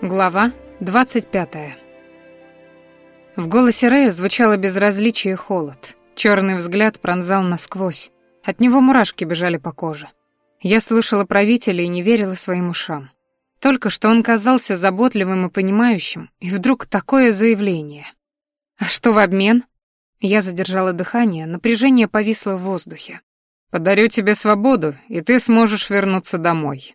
Глава 25. В голосе Рэя звучало безразличие и холод. Черный взгляд пронзал насквозь. От него мурашки бежали по коже. Я слышала правителя и не верила своим ушам. Только что он казался заботливым и понимающим, и вдруг такое заявление. «А что в обмен?» Я задержала дыхание, напряжение повисло в воздухе. «Подарю тебе свободу, и ты сможешь вернуться домой»,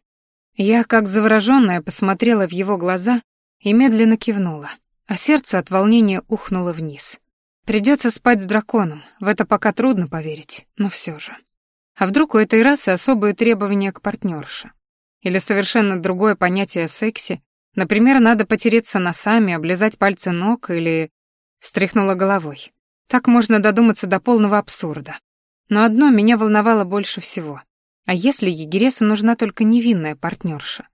я, как заворожённая, посмотрела в его глаза и медленно кивнула, а сердце от волнения ухнуло вниз. Придется спать с драконом, в это пока трудно поверить, но все же. А вдруг у этой расы особые требования к партнерше? Или совершенно другое понятие о сексе? Например, надо потереться носами, облизать пальцы ног или... Встряхнула головой. Так можно додуматься до полного абсурда. Но одно меня волновало больше всего. А если егересу нужна только невинная партнерша?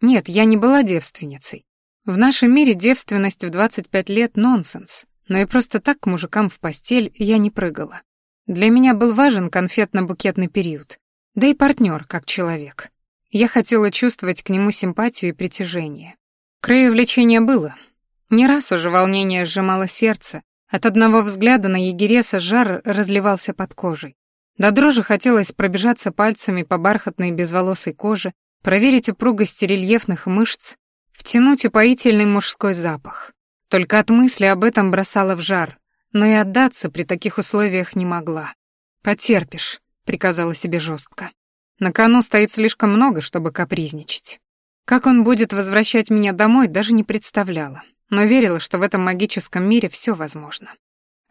Нет, я не была девственницей. В нашем мире девственность в 25 лет — нонсенс. Но и просто так к мужикам в постель я не прыгала. Для меня был важен конфетно-букетный период. Да и партнер как человек. Я хотела чувствовать к нему симпатию и притяжение. Краю влечения было. Не раз уже волнение сжимало сердце. От одного взгляда на егереса жар разливался под кожей. До дрожи хотелось пробежаться пальцами по бархатной безволосой коже, проверить упругость рельефных мышц, втянуть упоительный мужской запах. Только от мысли об этом бросала в жар, но и отдаться при таких условиях не могла. «Потерпишь», — приказала себе жестко. На кону стоит слишком много, чтобы капризничать. Как он будет возвращать меня домой, даже не представляла, но верила, что в этом магическом мире все возможно.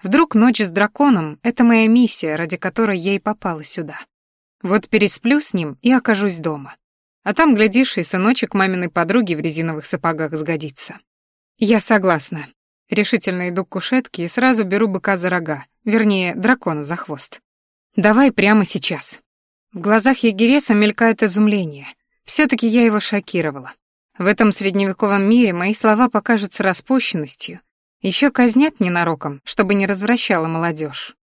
Вдруг ночь с драконом — это моя миссия, ради которой я и попала сюда. Вот пересплю с ним и окажусь дома. А там, глядишь, и сыночек маминой подруги в резиновых сапогах сгодится. Я согласна. Решительно иду к кушетке и сразу беру быка за рога, вернее, дракона за хвост. Давай прямо сейчас. В глазах Егереса мелькает изумление. все таки я его шокировала. В этом средневековом мире мои слова покажутся распущенностью, еще казнят ненароком, чтобы не развращала молодежь.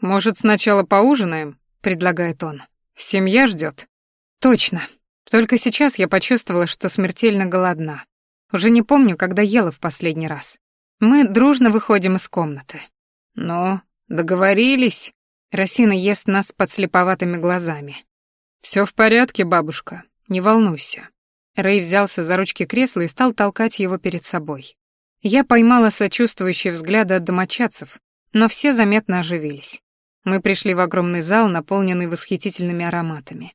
«Может, сначала поужинаем?» — предлагает он. «Семья ждет. «Точно. Только сейчас я почувствовала, что смертельно голодна. Уже не помню, когда ела в последний раз. Мы дружно выходим из комнаты. «Ну, договорились?» Росина ест нас под слеповатыми глазами. Все в порядке, бабушка, не волнуйся». Рэй взялся за ручки кресла и стал толкать его перед собой. Я поймала сочувствующие взгляды от домочадцев, но все заметно оживились. Мы пришли в огромный зал, наполненный восхитительными ароматами.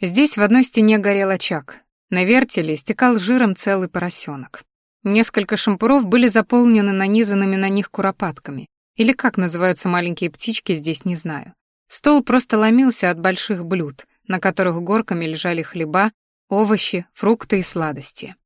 Здесь в одной стене горел очаг. На вертеле стекал жиром целый поросенок. Несколько шампуров были заполнены нанизанными на них куропатками. Или как называются маленькие птички, здесь не знаю. Стол просто ломился от больших блюд, на которых горками лежали хлеба, овощи, фрукты и сладости.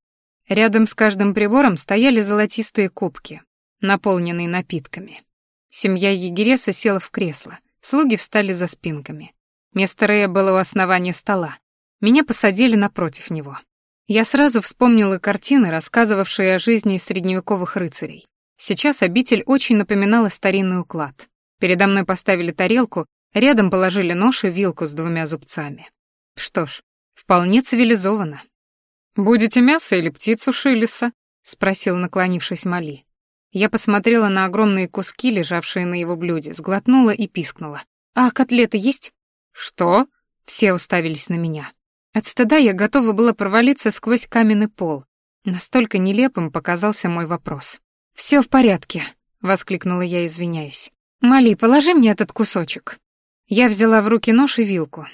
Рядом с каждым прибором стояли золотистые кубки, наполненные напитками. Семья Егереса села в кресло, слуги встали за спинками. Место Рея было у основания стола. Меня посадили напротив него. Я сразу вспомнила картины, рассказывавшие о жизни средневековых рыцарей. Сейчас обитель очень напоминала старинный уклад. Передо мной поставили тарелку, рядом положили нож и вилку с двумя зубцами. Что ж, вполне цивилизованно. «Будете мясо или птицу Шилиса?» — спросил, наклонившись Мали. Я посмотрела на огромные куски, лежавшие на его блюде, сглотнула и пискнула. «А котлеты есть?» «Что?» — все уставились на меня. От стыда я готова была провалиться сквозь каменный пол. Настолько нелепым показался мой вопрос. «Всё в порядке», — воскликнула я, извиняясь. «Мали, положи мне этот кусочек». Я взяла в руки нож и вилку.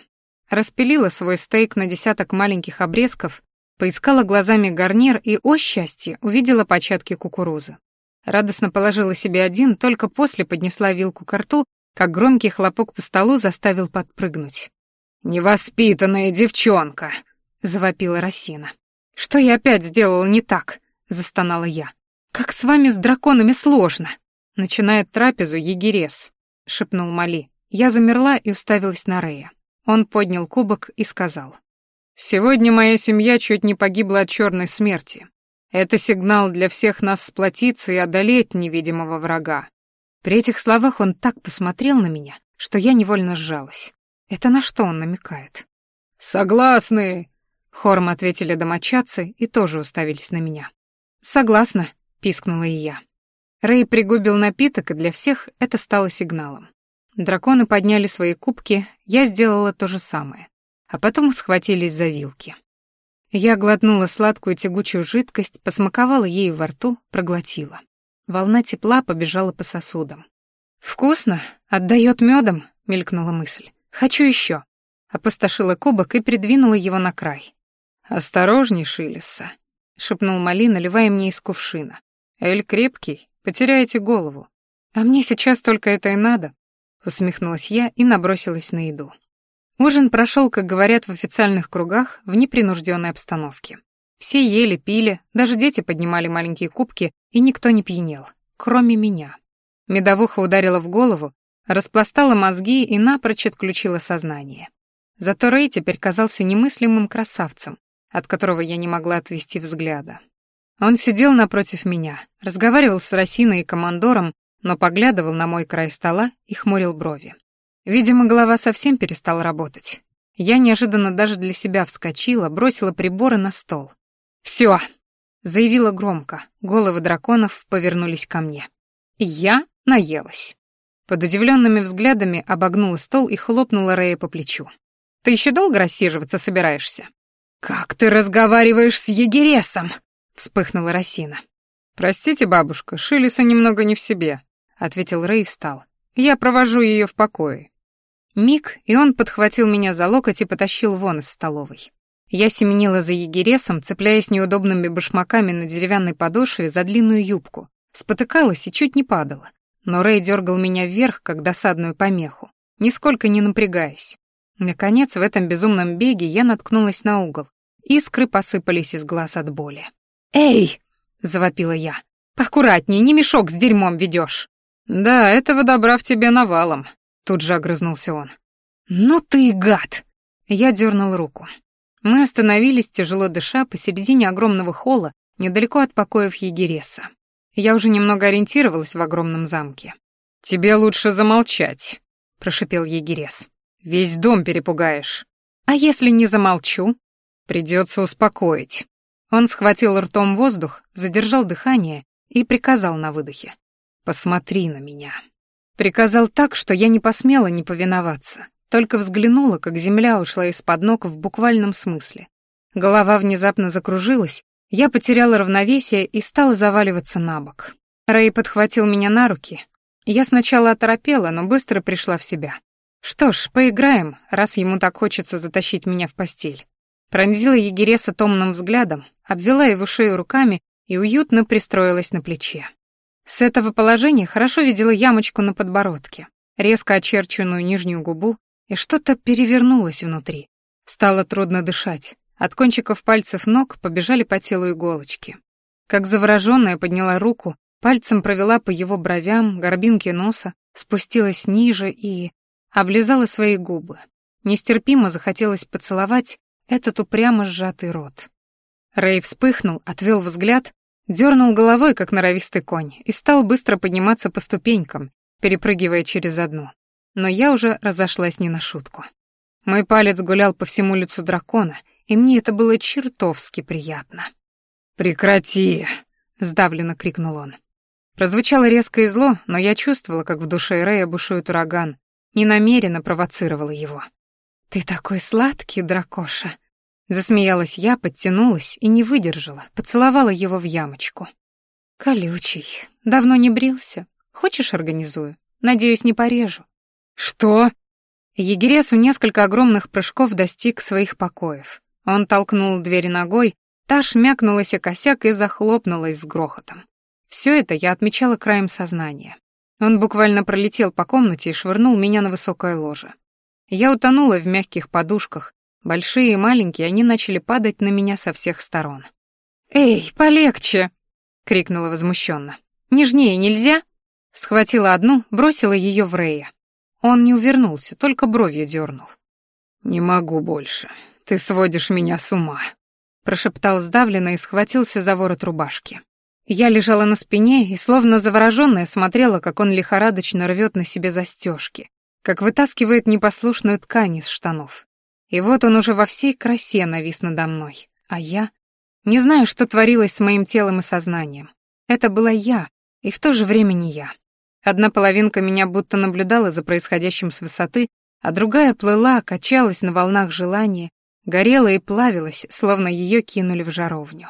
Распилила свой стейк на десяток маленьких обрезков Поискала глазами гарнир и, о счастье, увидела початки кукурузы. Радостно положила себе один, только после поднесла вилку к рту, как громкий хлопок по столу заставил подпрыгнуть. «Невоспитанная девчонка!» — завопила Росина. «Что я опять сделала не так?» — застонала я. «Как с вами с драконами сложно!» Начинает трапезу егерес, — шепнул Мали. Я замерла и уставилась на Рея. Он поднял кубок и сказал. Сегодня моя семья чуть не погибла от черной смерти. Это сигнал для всех нас сплотиться и одолеть невидимого врага. При этих словах он так посмотрел на меня, что я невольно сжалась. Это на что он намекает? «Согласны!» Хором ответили домочадцы и тоже уставились на меня. «Согласна», — пискнула и я. Рэй пригубил напиток, и для всех это стало сигналом. Драконы подняли свои кубки, я сделала то же самое. А потом схватились за вилки. Я глотнула сладкую тягучую жидкость, посмаковала ею во рту, проглотила. Волна тепла побежала по сосудам. «Вкусно, отдает медом», — мелькнула мысль. «Хочу еще». Опустошила кубок и придвинула его на край. «Осторожней, Шилесса», — шепнул Мали, наливая мне из кувшина. «Эль крепкий, потеряете голову». «А мне сейчас только это и надо», — усмехнулась я и набросилась на еду. Ужин прошел, как говорят в официальных кругах, в непринужденной обстановке. Все ели, пили, даже дети поднимали маленькие кубки, и никто не пьянел, кроме меня. Медовуха ударила в голову, распластала мозги и напрочь отключила сознание. Зато Рэй теперь казался немыслимым красавцем, от которого я не могла отвести взгляда. Он сидел напротив меня, разговаривал с Росиной и командором, но поглядывал на мой край стола и хмурил брови. Видимо, голова совсем перестала работать. Я неожиданно даже для себя вскочила, бросила приборы на стол. «Всё!» — заявила громко. Головы драконов повернулись ко мне. Я наелась. Под удивленными взглядами обогнула стол и хлопнула Рэя по плечу. «Ты еще долго рассиживаться собираешься?» «Как ты разговариваешь с егересом?» — вспыхнула Росина. «Простите, бабушка, Шилиса немного не в себе», — ответил Рэй и встал. «Я провожу ее в покое». Миг, и он подхватил меня за локоть и потащил вон из столовой. Я семенила за егересом, цепляясь неудобными башмаками на деревянной подошве за длинную юбку, спотыкалась и чуть не падала. Но Рэй дергал меня вверх, как досадную помеху, нисколько не напрягаясь. Наконец, в этом безумном беге я наткнулась на угол, Искры посыпались из глаз от боли. «Эй!» — завопила я. «Поаккуратнее, не мешок с дерьмом ведешь. «Да, этого добра в тебе навалом», — тут же огрызнулся он. «Ну ты гад!» Я дернул руку. Мы остановились, тяжело дыша, посередине огромного холла, недалеко от покоев Егереса. Я уже немного ориентировалась в огромном замке. «Тебе лучше замолчать», — прошипел Егерес. «Весь дом перепугаешь». «А если не замолчу?» Придется успокоить. Он схватил ртом воздух, задержал дыхание и приказал на выдохе. «Посмотри на меня». Приказал так, что я не посмела не повиноваться, только взглянула, как земля ушла из-под ног в буквальном смысле. Голова внезапно закружилась, я потеряла равновесие и стала заваливаться на бок. Рэй подхватил меня на руки. Я сначала оторопела, но быстро пришла в себя. Что ж, поиграем, раз ему так хочется затащить меня в постель. Пронзила егереса томным взглядом, обвела его шею руками и уютно пристроилась на плече. С этого положения хорошо видела ямочку на подбородке, резко очерченную нижнюю губу, и что-то перевернулось внутри. Стало трудно дышать. От кончиков пальцев ног побежали по телу иголочки. Как заворожённая подняла руку, пальцем провела по его бровям, горбинке носа, спустилась ниже и... облизала свои губы. Нестерпимо захотелось поцеловать этот упрямо сжатый рот. Рэй вспыхнул, отвел взгляд, дернул головой, как норовистый конь, и стал быстро подниматься по ступенькам, перепрыгивая через одну. Но я уже разошлась не на шутку. Мой палец гулял по всему лицу дракона, и мне это было чертовски приятно. «Прекрати!» — сдавленно крикнул он. Прозвучало резко и зло, но я чувствовала, как в душе Рэя бушует ураган, ненамеренно провоцировала его. «Ты такой сладкий, дракоша!» Засмеялась я, подтянулась и не выдержала, поцеловала его в ямочку. «Колючий, давно не брился. Хочешь, организую? Надеюсь, не порежу». «Что?» Егерес в несколько огромных прыжков достиг своих покоев. Он толкнул дверь ногой, та шмякнулась о косяк и захлопнулась с грохотом. Все это я отмечала краем сознания. Он буквально пролетел по комнате и швырнул меня на высокое ложе. Я утонула в мягких подушках. Большие и маленькие, они начали падать на меня со всех сторон. «Эй, полегче!» — крикнула возмущенно. «Нежнее нельзя?» Схватила одну, бросила ее в Рея. Он не увернулся, только бровью дернул. «Не могу больше. Ты сводишь меня с ума», — прошептал сдавленно и схватился за ворот рубашки. Я лежала на спине и, словно заворожённая, смотрела, как он лихорадочно рвет на себе застежки, как вытаскивает непослушную ткань из штанов. И вот он уже во всей красе навис надо мной. А я... Не знаю, что творилось с моим телом и сознанием. Это была я, и в то же время не я. Одна половинка меня будто наблюдала за происходящим с высоты, а другая плыла, качалась на волнах желания, горела и плавилась, словно ее кинули в жаровню.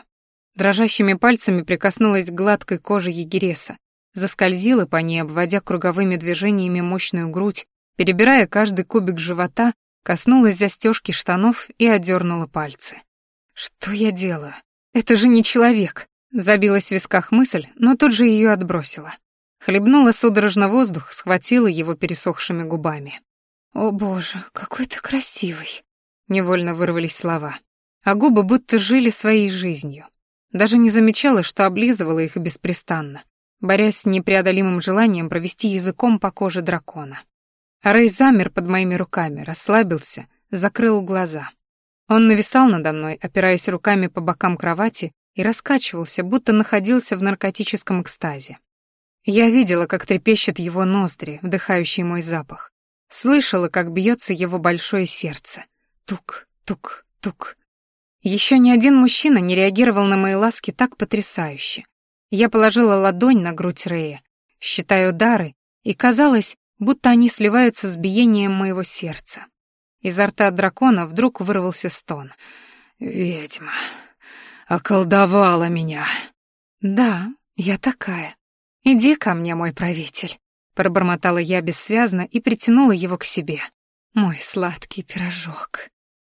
Дрожащими пальцами прикоснулась к гладкой коже егереса, заскользила по ней, обводя круговыми движениями мощную грудь, перебирая каждый кубик живота, коснулась застежки штанов и отдернула пальцы. «Что я делаю? Это же не человек!» Забилась в висках мысль, но тут же ее отбросила. Хлебнула судорожно воздух, схватила его пересохшими губами. «О боже, какой ты красивый!» Невольно вырвались слова. А губы будто жили своей жизнью. Даже не замечала, что облизывала их беспрестанно, борясь с непреодолимым желанием провести языком по коже дракона. Рэй замер под моими руками, расслабился, закрыл глаза. Он нависал надо мной, опираясь руками по бокам кровати, и раскачивался, будто находился в наркотическом экстазе. Я видела, как трепещут его ноздри, вдыхающие мой запах. Слышала, как бьется его большое сердце. Тук, тук, тук. Еще ни один мужчина не реагировал на мои ласки так потрясающе. Я положила ладонь на грудь Рея, считая удары, и казалось, будто они сливаются с биением моего сердца. Изо рта дракона вдруг вырвался стон. «Ведьма, околдовала меня». «Да, я такая», «Иди ко мне, мой правитель», — пробормотала я бессвязно и притянула его к себе. «Мой сладкий пирожок».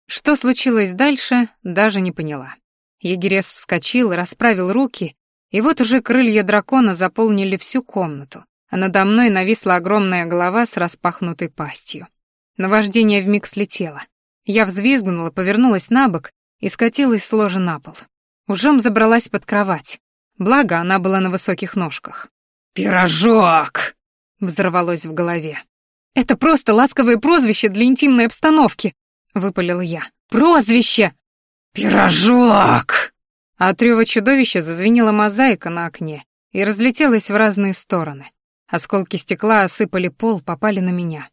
Что случилось дальше, даже не поняла. Егерес вскочил, расправил руки, и вот уже крылья дракона заполнили всю комнату, а надо мной нависла огромная голова с распахнутой пастью. Наваждение вмиг слетело. Я взвизгнула, повернулась на бок и скатилась с ложа на пол. Ужом забралась под кровать. Благо, она была на высоких ножках. «Пирожок!» — взорвалось в голове. «Это просто ласковое прозвище для интимной обстановки!» — выпалил я. «Прозвище!» «Пирожок!» От рёва чудовища зазвенела мозаика на окне и разлетелась в разные стороны. Осколки стекла осыпали пол, попали на меня.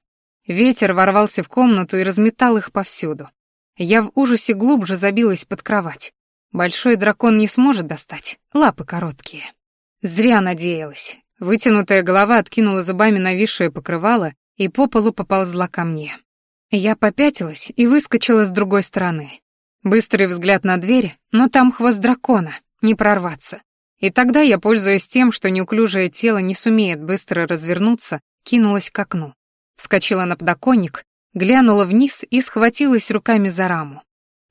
Ветер ворвался в комнату и разметал их повсюду. Я в ужасе глубже забилась под кровать. Большой дракон не сможет достать, лапы короткие. Зря надеялась. Вытянутая голова откинула зубами нависшее покрывало и по полу поползла ко мне. Я попятилась и выскочила с другой стороны. Быстрый взгляд на дверь, но там хвост дракона, не прорваться. И тогда я, пользуясь тем, что неуклюжее тело не сумеет быстро развернуться, кинулась к окну. Вскочила на подоконник, глянула вниз и схватилась руками за раму.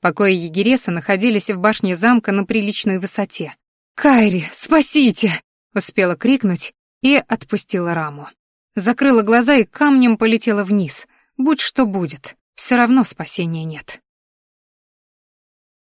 Покои егереса находились в башне замка на приличной высоте. «Кайри, спасите!» — успела крикнуть и отпустила раму. Закрыла глаза и камнем полетела вниз. Будь что будет, все равно спасения нет.